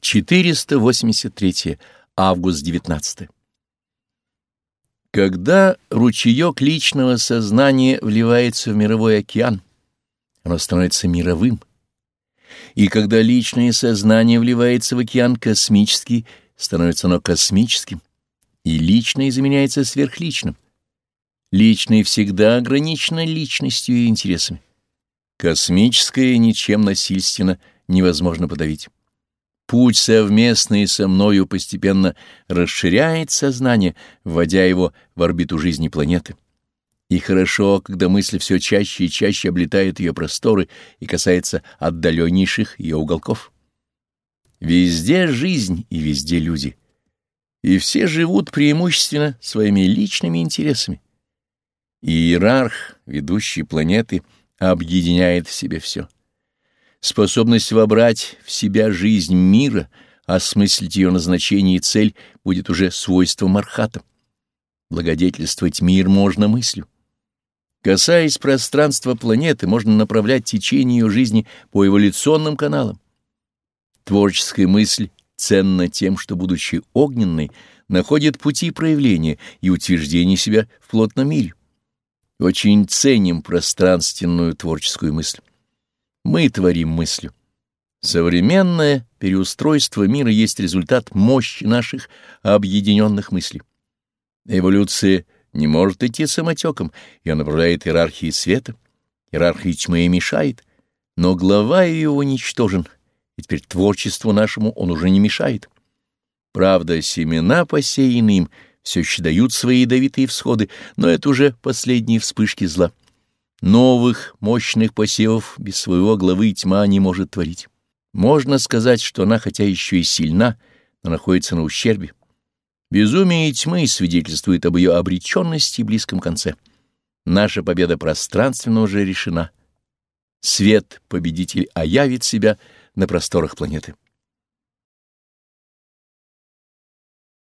483 август 19 Когда ручеек личного сознания вливается в мировой океан, оно становится мировым. И когда личное сознание вливается в океан космический, становится оно космическим, и личное заменяется сверхличным. Личное всегда ограничено личностью и интересами. Космическое ничем насильственно невозможно подавить. Путь совместный со мною постепенно расширяет сознание, вводя его в орбиту жизни планеты. И хорошо, когда мысль все чаще и чаще облетает ее просторы и касается отдаленнейших ее уголков. Везде жизнь и везде люди. И все живут преимущественно своими личными интересами. Иерарх, ведущий планеты, объединяет в себе все. Способность вобрать в себя жизнь мира, осмыслить ее назначение и цель будет уже свойством архата. Благодетельствовать мир можно мыслью. Касаясь пространства планеты, можно направлять течение ее жизни по эволюционным каналам. Творческая мысль ценна тем, что, будучи огненной, находит пути проявления и утверждения себя в плотном мире. Очень ценим пространственную творческую мысль. Мы творим мыслью. Современное переустройство мира есть результат мощи наших объединенных мыслей. Эволюция не может идти самотеком, ее направляет иерархия света, иерархия тьмы мешает, но глава ее уничтожен, и теперь творчеству нашему он уже не мешает. Правда, семена, посеянные им, все еще дают свои ядовитые всходы, но это уже последние вспышки зла. Новых, мощных посевов без своего главы тьма не может творить. Можно сказать, что она хотя еще и сильна, но находится на ущербе. Безумие тьмы свидетельствует об ее обреченности и близком конце. Наша победа пространственно уже решена. Свет, победитель, оявит себя на просторах планеты.